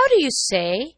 How do you say